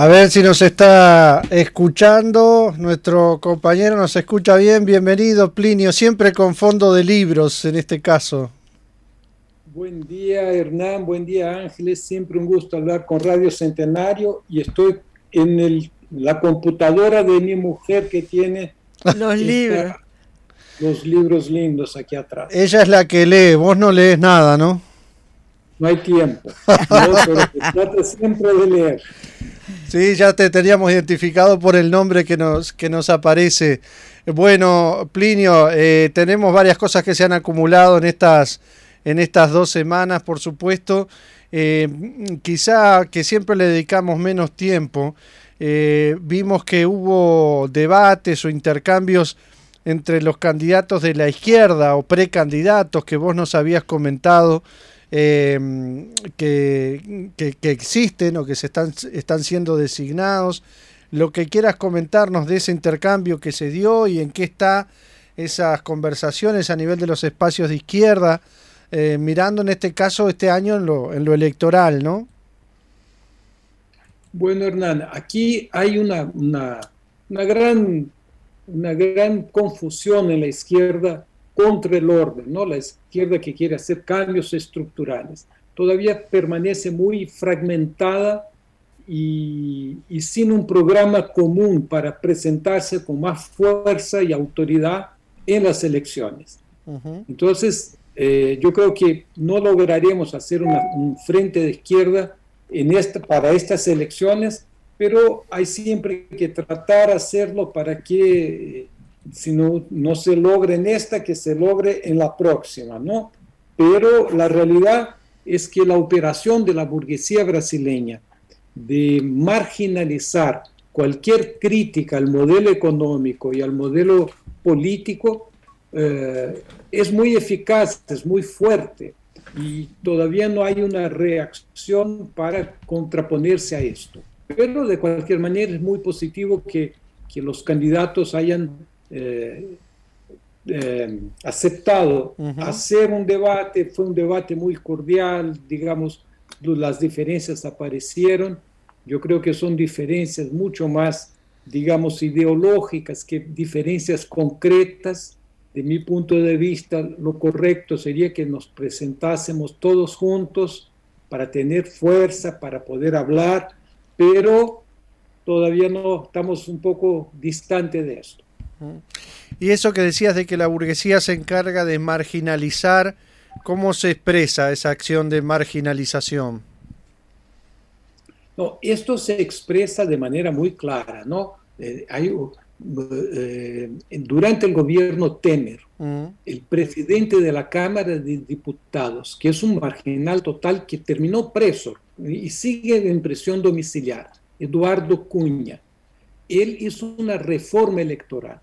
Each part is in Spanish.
A ver si nos está escuchando. Nuestro compañero nos escucha bien. Bienvenido, Plinio. Siempre con fondo de libros en este caso. Buen día, Hernán. Buen día, Ángeles. Siempre un gusto hablar con Radio Centenario. Y estoy en el, la computadora de mi mujer que tiene los libros. Los libros lindos aquí atrás. Ella es la que lee. Vos no lees nada, ¿no? No hay tiempo. pero siempre de leer. Sí, ya te teníamos identificado por el nombre que nos, que nos aparece. Bueno, Plinio, eh, tenemos varias cosas que se han acumulado en estas, en estas dos semanas, por supuesto. Eh, quizá que siempre le dedicamos menos tiempo. Eh, vimos que hubo debates o intercambios entre los candidatos de la izquierda o precandidatos que vos nos habías comentado Em, que, que, existen o que se están, están siendo designados. Lo que quieras comentarnos de ese intercambio que se dio y en qué está esas conversaciones a nivel de los espacios de izquierda, eh, mirando en este caso este año en lo, en lo electoral, ¿no? Bueno, Hernán, aquí hay una, una, una, gran, una gran confusión en la izquierda contra el orden, ¿no? La izquierda que quiere hacer cambios estructurales. Todavía permanece muy fragmentada y, sin un programa común para presentarse con más fuerza y autoridad en las elecciones. Entonces, eh, yo creo que no lograremos hacer un frente de izquierda en esta, para estas elecciones, pero hay siempre que tratar de hacerlo para que si no, se logra en esta, que se logre en la próxima, ¿no? Pero la realidad es que la operación de la burguesía brasileña de marginalizar cualquier crítica al modelo económico y al modelo político eh, es muy eficaz, es muy fuerte y todavía no hay una reacción para contraponerse a esto. Pero de cualquier manera es muy positivo que, que los candidatos hayan eh, eh, aceptado hacer un debate, fue un debate muy cordial, digamos, las diferencias aparecieron, yo creo que son diferencias mucho más, digamos, ideológicas que diferencias concretas. De mi punto de vista, lo correcto sería que nos presentásemos todos juntos para tener fuerza, para poder hablar, pero todavía no estamos un poco distante de esto. Y eso que decías de que la burguesía se encarga de marginalizar, ¿cómo se expresa esa acción de marginalización? No, esto se expresa de manera muy clara, ¿no? Eh, hay, eh, durante el gobierno Temer, mm. el presidente de la Cámara de Diputados, que es un marginal total que terminó preso y sigue en prisión domiciliar, Eduardo Cuña, él hizo una reforma electoral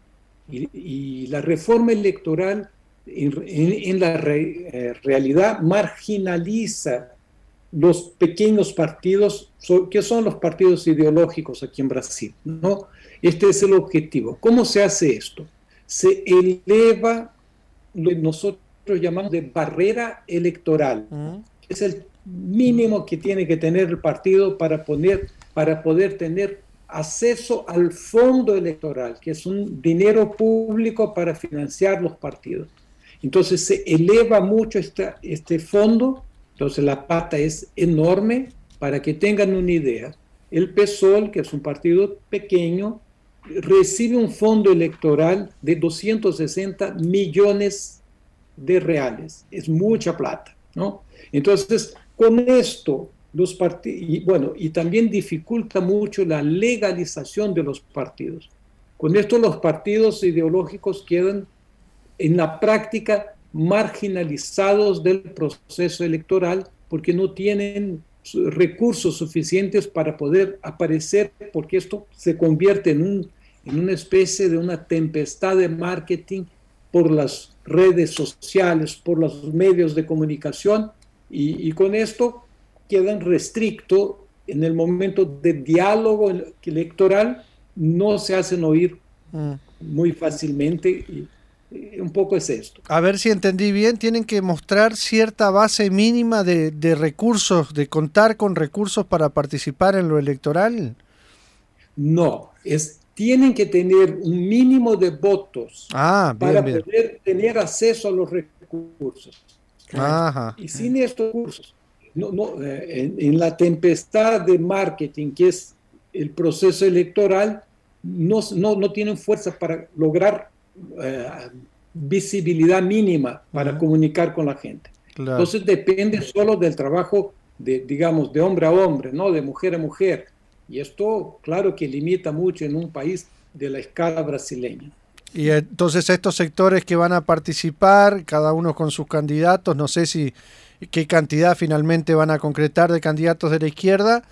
y, la reforma electoral en, la eh, realidad marginaliza los pequeños partidos, que son los partidos ideológicos aquí en Brasil. ¿no? Este es el objetivo. ¿Cómo se hace esto? Se eleva lo que nosotros llamamos de barrera electoral. Es el mínimo que tiene que tener el partido para, poner, para poder tener acceso al fondo electoral, que es un dinero público para financiar los partidos. Entonces se eleva mucho esta, este fondo, entonces la pata es enorme, para que tengan una idea. El PSOL, que es un partido pequeño, recibe un fondo electoral de 260 millones de reales. Es mucha plata, ¿no? Entonces, con esto los partidos, y bueno, y también dificulta mucho la legalización de los partidos. Con esto los partidos ideológicos quedan en la práctica marginalizados del proceso electoral porque no tienen recursos suficientes para poder aparecer, porque esto se convierte en un, en una especie de una tempestad de marketing por las redes sociales, por los medios de comunicación, y, con esto quedan restrictos en el momento de diálogo electoral, no se hacen oír mm. muy fácilmente. Y, un poco es esto. A ver si entendí bien, tienen que mostrar cierta base mínima de, de recursos, de contar con recursos para participar en lo electoral. No, es tienen que tener un mínimo de votos ah, para poder tener acceso a los recursos. Y sin estos recursos, no, no, eh, en, la tempestad de marketing que es el proceso electoral, no, no, tienen fuerza para lograr eh, visibilidad mínima para comunicar con la gente. Entonces depende solo del trabajo de, digamos, de hombre a hombre, ¿no? de mujer a mujer y esto, claro que limita mucho en un país de la escala brasileña. Y entonces estos sectores que van a participar, cada uno con sus candidatos, no sé si qué cantidad finalmente van a concretar de candidatos de la izquierda,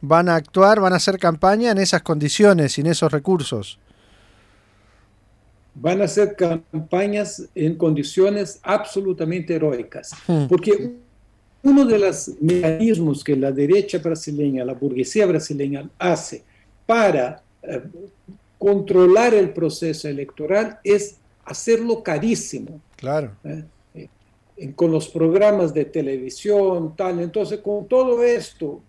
van a actuar, van a hacer campaña en esas condiciones, sin esos recursos. Van a hacer campañas en condiciones absolutamente heroicas, hmm. porque uno de los mecanismos que la derecha brasileña, la burguesía brasileña hace para eh, controlar el proceso electoral es hacerlo carísimo. Claro. ¿eh? Eh, con los programas de televisión, tal. Entonces, con todo esto,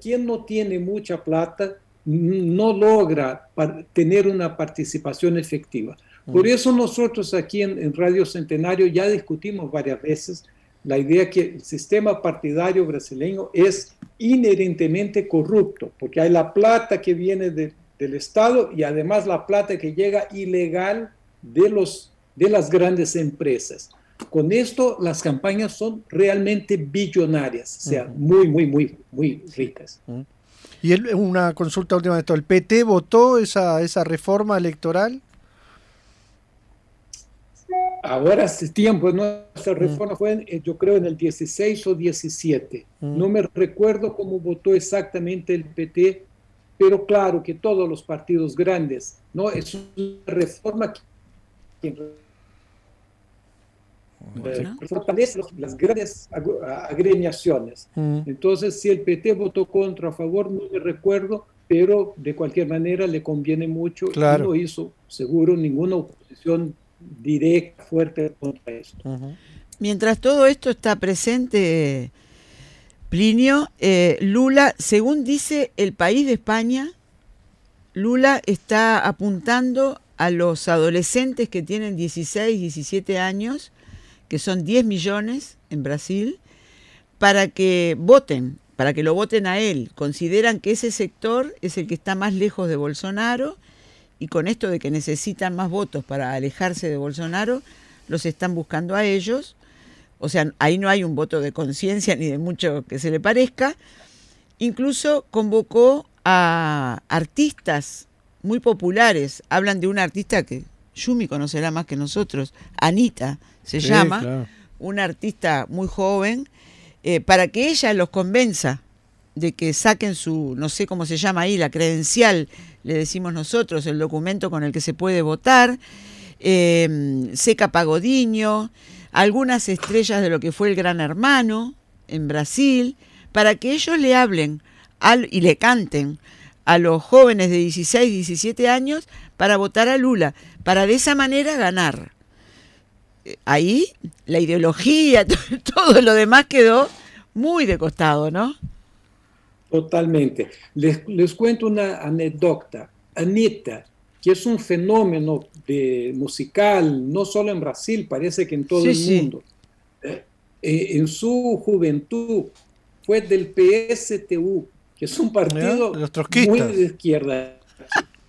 quien no tiene mucha plata no logra tener una participación efectiva. Por mm. eso nosotros aquí en Radio Centenario ya discutimos varias veces la idea que el sistema partidario brasileño es inherentemente corrupto, porque hay la plata que viene del Estado y además la plata que llega ilegal de, los, de las grandes empresas. Con esto las campañas son realmente billonarias, o sea, muy, muy, muy, muy ricas. Y una consulta última de esto, ¿el PT votó esa, esa reforma electoral? Ahora hace tiempo, nuestra mm. reforma fue, eh, yo creo, en el 16 o 17. Mm. No me recuerdo cómo votó exactamente el PT, pero claro que todos los partidos grandes, ¿no? Es una reforma que fortalece las grandes agremiaciones. Mm. Entonces, si el PT votó contra a favor, no me recuerdo, pero de cualquier manera le conviene mucho claro. no hizo seguro ninguna oposición directa, fuerte contra esto. Mientras todo esto está presente, Plinio, eh, Lula, según dice el país de España, Lula está apuntando a los adolescentes que tienen 16, 17 años, que son 10 millones en Brasil, para que voten, para que lo voten a él. Consideran que ese sector es el que está más lejos de Bolsonaro y con esto de que necesitan más votos para alejarse de Bolsonaro, los están buscando a ellos. O sea, ahí no hay un voto de conciencia ni de mucho que se le parezca. Incluso convocó a artistas muy populares. Hablan de una artista que Yumi conocerá más que nosotros, Anita se llama, una artista muy joven, eh, para que ella los convenza de que saquen su, no sé cómo se llama ahí, la credencial, le decimos nosotros, el documento con el que se puede votar, eh, Seca Pagodiño, algunas estrellas de lo que fue el Gran Hermano en Brasil, para que ellos le hablen al, y le canten a los jóvenes de 16, 17 años para votar a Lula, para de esa manera ganar. Ahí la ideología, todo lo demás quedó muy de costado, ¿no? Totalmente. Les, les, cuento una anécdota. Anita, que es un fenómeno de, musical, no solo en Brasil, parece que en todo el mundo. Eh, eh, en su juventud fue del PSTU, que es un partido muy de izquierda.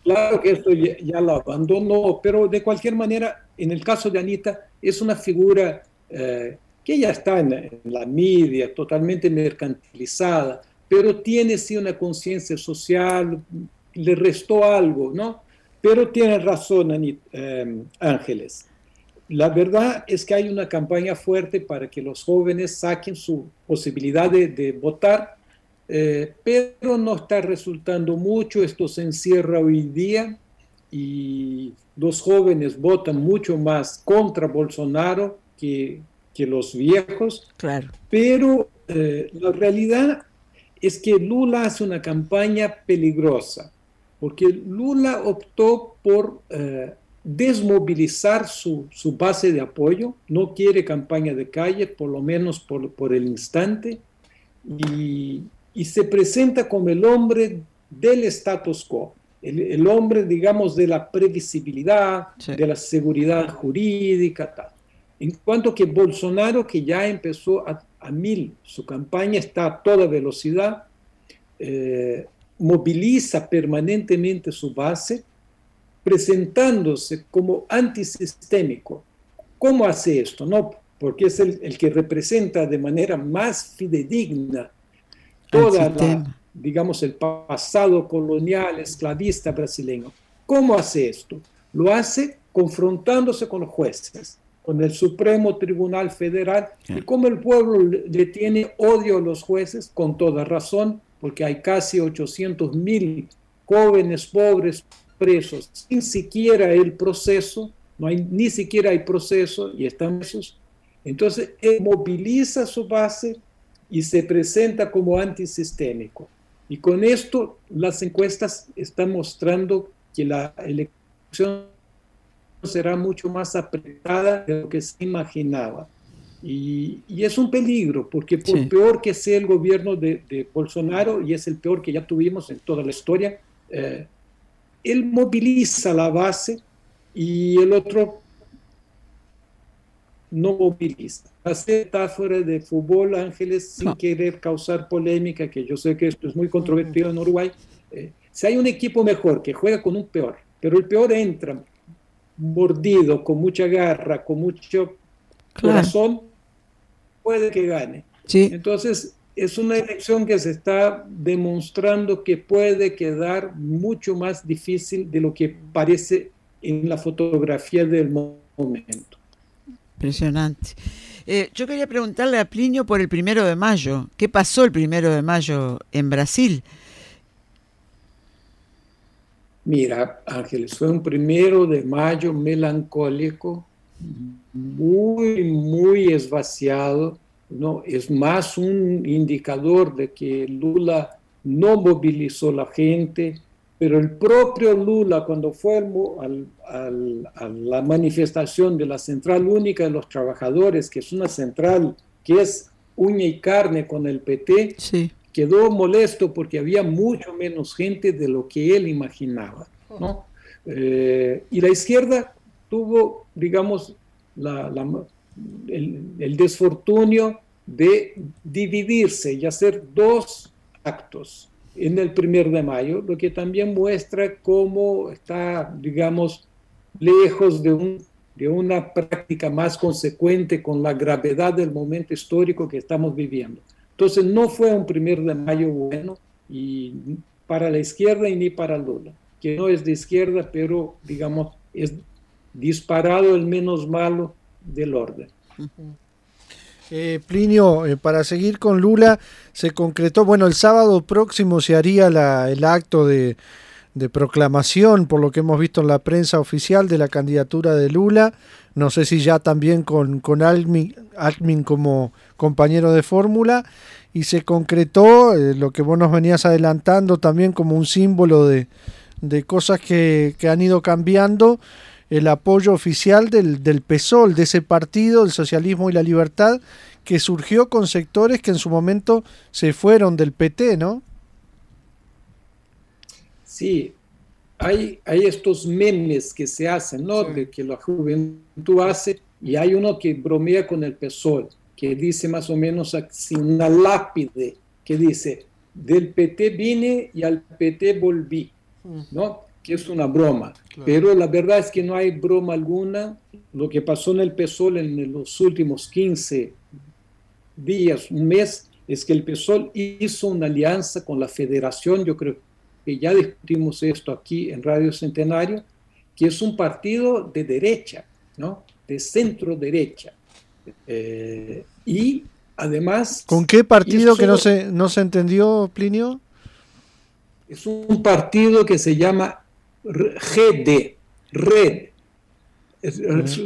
Claro que esto ya, lo abandonó, pero de cualquier manera, en el caso de Anita, es una figura eh, que ya está en, la media, totalmente mercantilizada, pero tiene sí una conciencia social, le restó algo, ¿no? Pero tiene razón, em, Ángeles. La verdad es que hay una campaña fuerte para que los jóvenes saquen su posibilidad de, votar, eh, pero no está resultando mucho. Esto se encierra hoy día y los jóvenes votan mucho más contra Bolsonaro que, que los viejos. Claro. Pero eh, la realidad es que Lula hace una campaña peligrosa, porque Lula optó por eh, desmovilizar su, su, base de apoyo, no quiere campaña de calle, por lo menos por, por el instante, y, y, se presenta como el hombre del status quo, el, el hombre, digamos, de la previsibilidad, sí. de la seguridad jurídica, tal. En cuanto que Bolsonaro, que ya empezó a, a mil, su campaña está a toda velocidad, eh, moviliza permanentemente su base, presentándose como antisistémico. ¿Cómo hace esto? No, porque es el, el que representa de manera más fidedigna toda la, digamos, el pasado colonial, esclavista brasileño. ¿Cómo hace esto? Lo hace confrontándose con los jueces, con el Supremo Tribunal Federal, y como el pueblo le tiene odio a los jueces, con toda razón, porque hay casi 800 mil jóvenes pobres presos sin siquiera el proceso, no hay, ni siquiera hay proceso y están presos. Entonces, él moviliza su base y se presenta como antisistémico. Y con esto las encuestas están mostrando que la elección será mucho más apretada de lo que se imaginaba. Y, y es un peligro, porque por sí. peor que sea el gobierno de, de, Bolsonaro, y es el peor que ya tuvimos en toda la historia, eh, él moviliza la base y el otro no moviliza. Hace metáfora de fútbol, Ángeles, sin no. querer causar polémica, que yo sé que esto es muy controvertido en Uruguay, eh, si hay un equipo mejor que juega con un peor, pero el peor entra mordido, con mucha garra, con mucho claro. corazón, puede que gane. Sí. Entonces, es una elección que se está demostrando que puede quedar mucho más difícil de lo que parece en la fotografía del momento. Impresionante. Eh, yo quería preguntarle a Plinio por el primero de mayo. ¿Qué pasó el primero de mayo en Brasil? Mira, Ángeles, fue un primero de mayo melancólico, muy, muy esvaciado, ¿no? Es más un indicador de que Lula no movilizó la gente, pero el propio Lula, cuando fue al, al, a la manifestación de la Central Única de los Trabajadores, que es una central que es uña y carne con el PT, sí quedó molesto porque había mucho menos gente de lo que él imaginaba. ¿no? Eh, y la izquierda tuvo, digamos, la, la, el, el, desfortunio de dividirse y hacer dos actos en el primer de mayo, lo que también muestra cómo está, digamos, lejos de, un, de una práctica más consecuente con la gravedad del momento histórico que estamos viviendo. Entonces no fue un primer de mayo bueno y para la izquierda y ni para Lula, que no es de izquierda, pero digamos es disparado el menos malo del orden. Eh, Plinio, eh, para seguir con Lula, se concretó, bueno, el sábado próximo se haría la, el acto de, de proclamación, por lo que hemos visto en la prensa oficial, de la candidatura de Lula. No sé si ya también con, con Almin, como compañero de fórmula. Y se concretó eh, lo que vos nos venías adelantando también como un símbolo de, de cosas que, que, han ido cambiando. El apoyo oficial del, del PSOL, de ese partido, el socialismo y la libertad, que surgió con sectores que en su momento se fueron del PT, ¿no? Sí, hay, hay estos memes que se hacen, ¿no? Sí. De que la juventud hace, y hay uno que bromea con el PSOL, que dice más o menos así, una lápide, que dice, del PT vine y al PT volví, ¿no? Que es una broma. Claro. Pero la verdad es que no hay broma alguna. Lo que pasó en el PSOL en los últimos 15 días, un mes, es que el PSOL hizo una alianza con la federación, yo creo que ya discutimos esto aquí en Radio Centenario, que es un partido de derecha, ¿no? de centro derecha. Eh, y además... ¿Con qué partido que no se, no se entendió, Plinio? Es un partido que se llama GD, Red.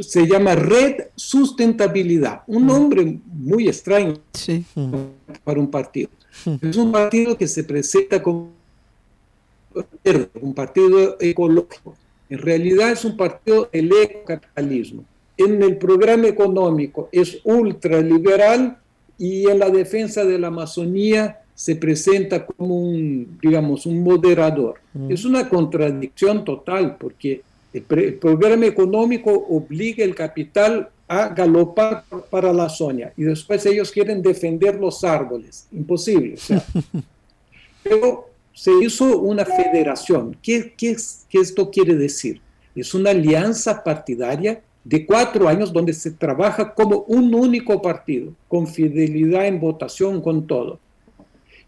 Se llama Red Sustentabilidad. Un nombre muy extraño para un partido. Es un partido que se presenta como un partido ecológico. En realidad es un partido del ecocapitalismo. En el programa económico es ultraliberal y en la defensa de la Amazonía se presenta como un, digamos, un moderador. Mm. Es una contradicción total porque el, programa económico obliga el capital a galopar para la zona y después ellos quieren defender los árboles. Imposible. pero se hizo una federación. ¿Qué, qué, ¿Qué esto quiere decir? Es una alianza partidaria de cuatro años donde se trabaja como un único partido, con fidelidad en votación, con todo.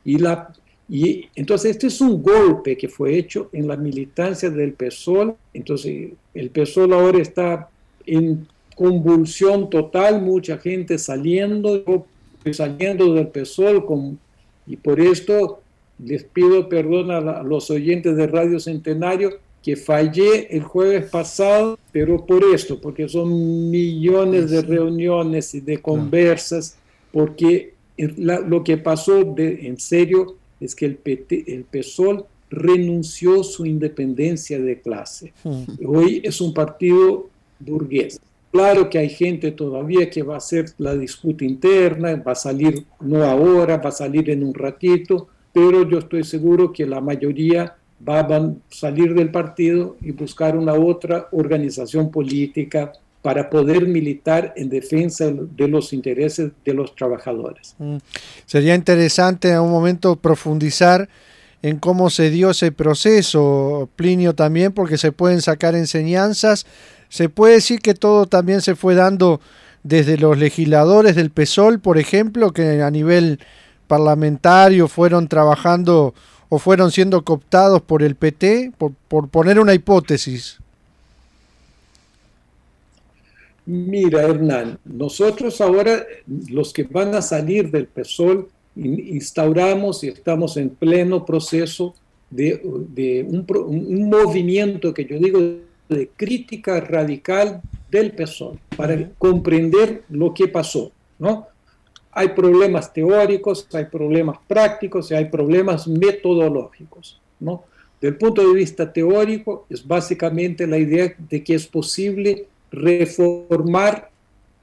Y, la, y entonces este es un golpe que fue hecho en la militancia del PSOL. Entonces el PSOL ahora está en convulsión total, mucha gente saliendo, saliendo del PSOL con, y por esto les pido perdón a, los oyentes de Radio Centenario que fallé el jueves pasado, pero por esto, porque son millones de reuniones y de conversas, porque lo que pasó de, en serio es que el, PT, el PSOL renunció su independencia de clase. Hoy es un partido burgués. Claro que hay gente todavía que va a hacer la disputa interna, va a salir no ahora, va a salir en un ratito, pero yo estoy seguro que la mayoría van a salir del partido y buscar una otra organización política para poder militar en defensa de los intereses de los trabajadores. Mm. Sería interesante en un momento profundizar en cómo se dio ese proceso, Plinio también, porque se pueden sacar enseñanzas. Se puede decir que todo también se fue dando desde los legisladores del PSOL, por ejemplo, que a nivel parlamentario fueron trabajando o fueron siendo cooptados por el PT, por, poner una hipótesis? Mira, Hernán, nosotros ahora, los que van a salir del PSOL, instauramos y estamos en pleno proceso de, un, un, movimiento que yo digo de crítica radical del PSOL para comprender lo que pasó, ¿no? hay problemas teóricos, hay problemas prácticos y hay problemas metodológicos. ¿no? Del punto de vista teórico, es básicamente la idea de que es posible reformar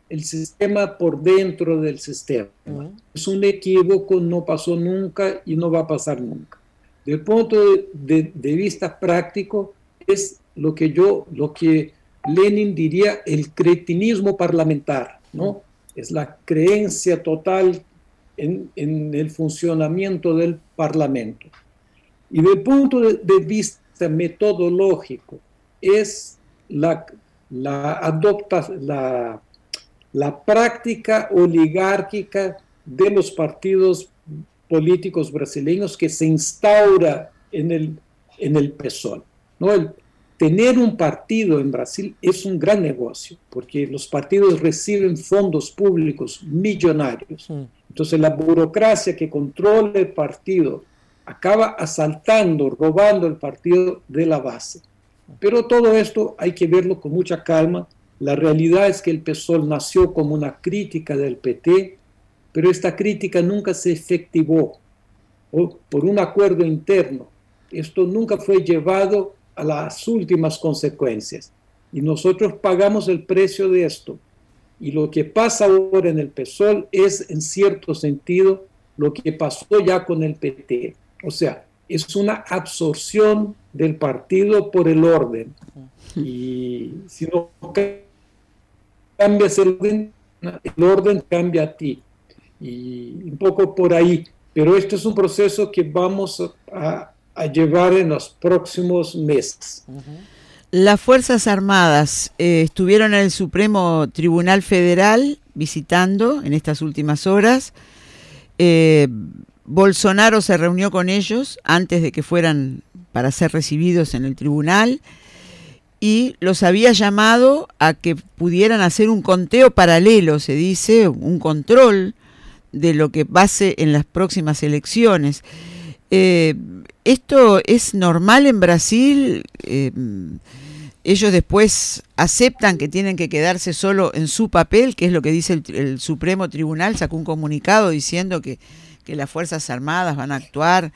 el sistema por dentro del sistema. Es un equívoco, no pasó nunca y no va a pasar nunca. Del punto de, de vista práctico, es lo que yo, lo que Lenin diría el cretinismo parlamentar, ¿no? es la creencia total en, el funcionamiento del Parlamento. Y del punto de, vista metodológico, es la, la, adopta, la, la práctica oligárquica de los partidos políticos brasileños que se instaura en el, en el PSOL. ¿no? El, tener un partido en Brasil es un gran negocio, porque los partidos reciben fondos públicos millonarios. Entonces la burocracia que controla el partido acaba asaltando, robando el partido de la base. Pero todo esto hay que verlo con mucha calma. La realidad es que el PSOL nació como una crítica del PT, pero esta crítica nunca se efectivó por un acuerdo interno. Esto nunca fue llevado a las últimas consecuencias. Y nosotros pagamos el precio de esto. Y lo que pasa ahora en el PSOL es, en cierto sentido, lo que pasó ya con el PT. O sea, es una absorción del partido por el orden. Y si no cambias el orden, el orden cambia a ti. Y un poco por ahí. Pero esto es un proceso que vamos a, a llevar en los próximos meses. Las Fuerzas Armadas eh, estuvieron en el Supremo Tribunal Federal visitando en estas últimas horas. Eh, Bolsonaro se reunió con ellos antes de que fueran para ser recibidos en el tribunal y los había llamado a que pudieran hacer un conteo paralelo, se dice, un control de lo que pase en las próximas elecciones. Eh, ¿Esto es normal en Brasil? Eh, ellos después aceptan que tienen que quedarse solo en su papel, que es lo que dice el, Supremo Tribunal, sacó un comunicado diciendo que, las Fuerzas Armadas van a actuar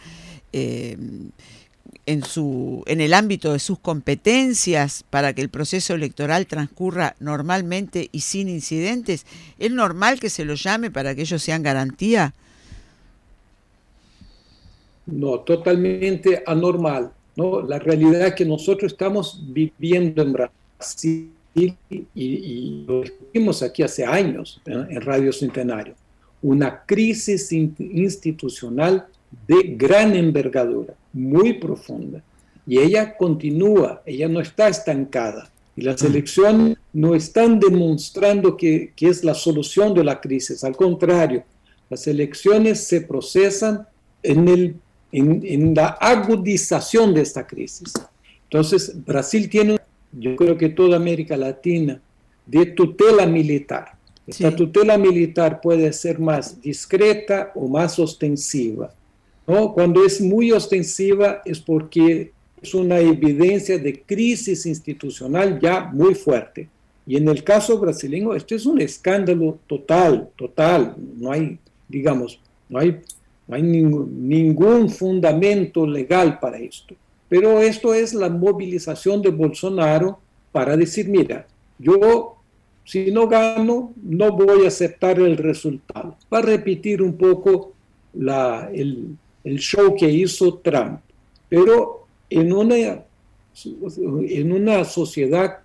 eh, en, su, en el ámbito de sus competencias para que el proceso electoral transcurra normalmente y sin incidentes. ¿Es normal que se lo llame para que ellos sean garantía? No, totalmente anormal. ¿no? La realidad que nosotros estamos viviendo en Brasil y, lo vimos aquí hace años en Radio Centenario, una crisis institucional de gran envergadura, muy profunda. Y ella continúa, ella no está estancada. Y las elecciones no están demostrando que, que es la solución de la crisis, al contrario, las elecciones se procesan en el en, la agudización de esta crisis. Entonces, Brasil tiene, yo creo que toda América Latina, de tutela militar. Esta tutela militar puede ser más discreta o más ostensiva. ¿No? Cuando es muy ostensiva es porque es una evidencia de crisis institucional ya muy fuerte. Y en el caso brasileño, esto es un escándalo total, total. No hay, digamos, no hay no hay ningún, fundamento legal para esto. Pero esto es la movilización de Bolsonaro para decir, mira, yo si no gano, no voy a aceptar el resultado. Va a repetir un poco la, el, el, show que hizo Trump, pero en una, en una sociedad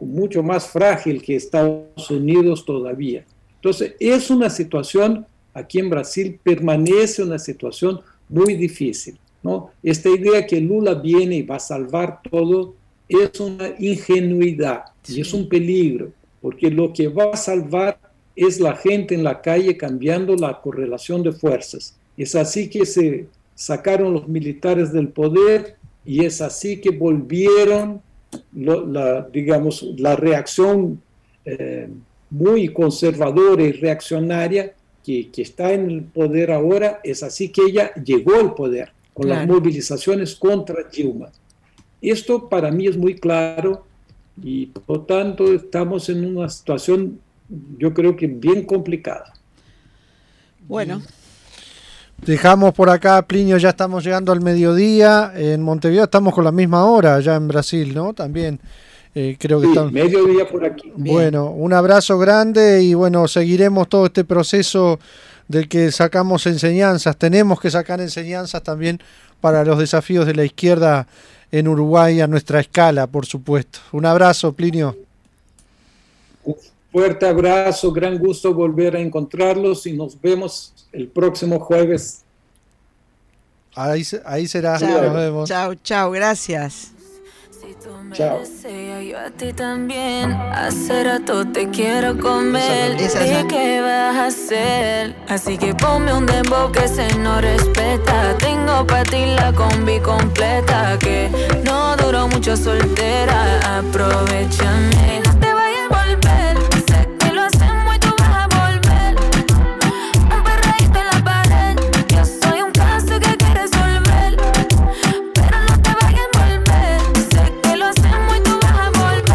mucho más frágil que Estados Unidos todavía. Entonces, es una situación aquí en Brasil permanece una situación muy difícil. ¿no? Esta idea que Lula viene y va a salvar todo es una ingenuidad y es un peligro, porque lo que va a salvar es la gente en la calle cambiando la correlación de fuerzas. Es así que se sacaron los militares del poder y es así que volvieron la, digamos, la reacción eh, muy conservadora y reaccionaria que, está en el poder ahora, es así que ella llegó al poder con las movilizaciones contra Dilma. Esto para mí es muy claro y por lo tanto estamos en una situación, yo creo que bien complicada. Bueno. Dejamos por acá, Plinio, ya estamos llegando al mediodía. En Montevideo estamos con la misma hora, ya en Brasil, ¿no? También. Eh, creo que sí, mediodía por aquí. Bueno, un abrazo grande y bueno, seguiremos todo este proceso del que sacamos enseñanzas. Tenemos que sacar enseñanzas también para los desafíos de la izquierda en Uruguay a nuestra escala, por supuesto. Un abrazo, Plinio. Fuerte abrazo, gran gusto volver a encontrarlos y nos vemos el próximo jueves. Ahí, ahí será. nos vemos. Chao, chao, gracias. Chao. Yo a ti también. Hace rato te quiero comer. ¿Y qué vas a hacer? Así que ponme un dembow que se no respeta. Tengo para ti la combi completa. Que no duró mucho soltera. Aprovechame.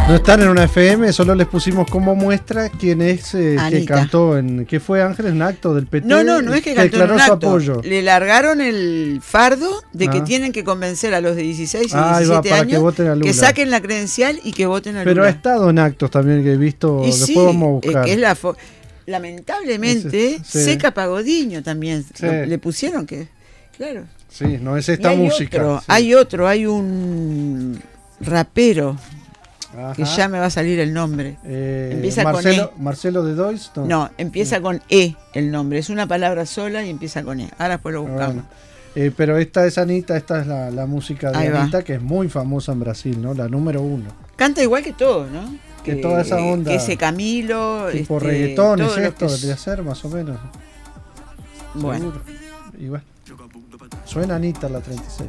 No están en una FM, solo les pusimos como muestra quién es eh, que cantó en. ¿Qué fue Ángel? ¿Un acto del PT? No, no, no es que cantó en un acto. apoyo. Le largaron el fardo de que ah. tienen que convencer a los de 16 y 17 años que, saquen la credencial y que voten a Lula. Pero ha estado en actos también que he visto. Y después vamos a buscar. que es la lamentablemente, Seca Pagodiño también le pusieron que. Claro. Sí, no es esta música. Hay otro, hay un rapero que ya me va a salir el nombre. Eh, empieza Marcelo, con E. Marcelo de Dois. No, empieza con E el nombre. Es una palabra sola y empieza con E. Ahora después lo buscamos. Eh, pero esta es Anita, esta es la, música de Anita, que es muy famosa en Brasil, ¿no? La número uno. Canta igual que todo, ¿no? Que, toda esa onda. Que ese Camilo. Tipo este, reggaetón, es esto, debería ser más o menos. Bueno. Igual. Suena Anita la 36.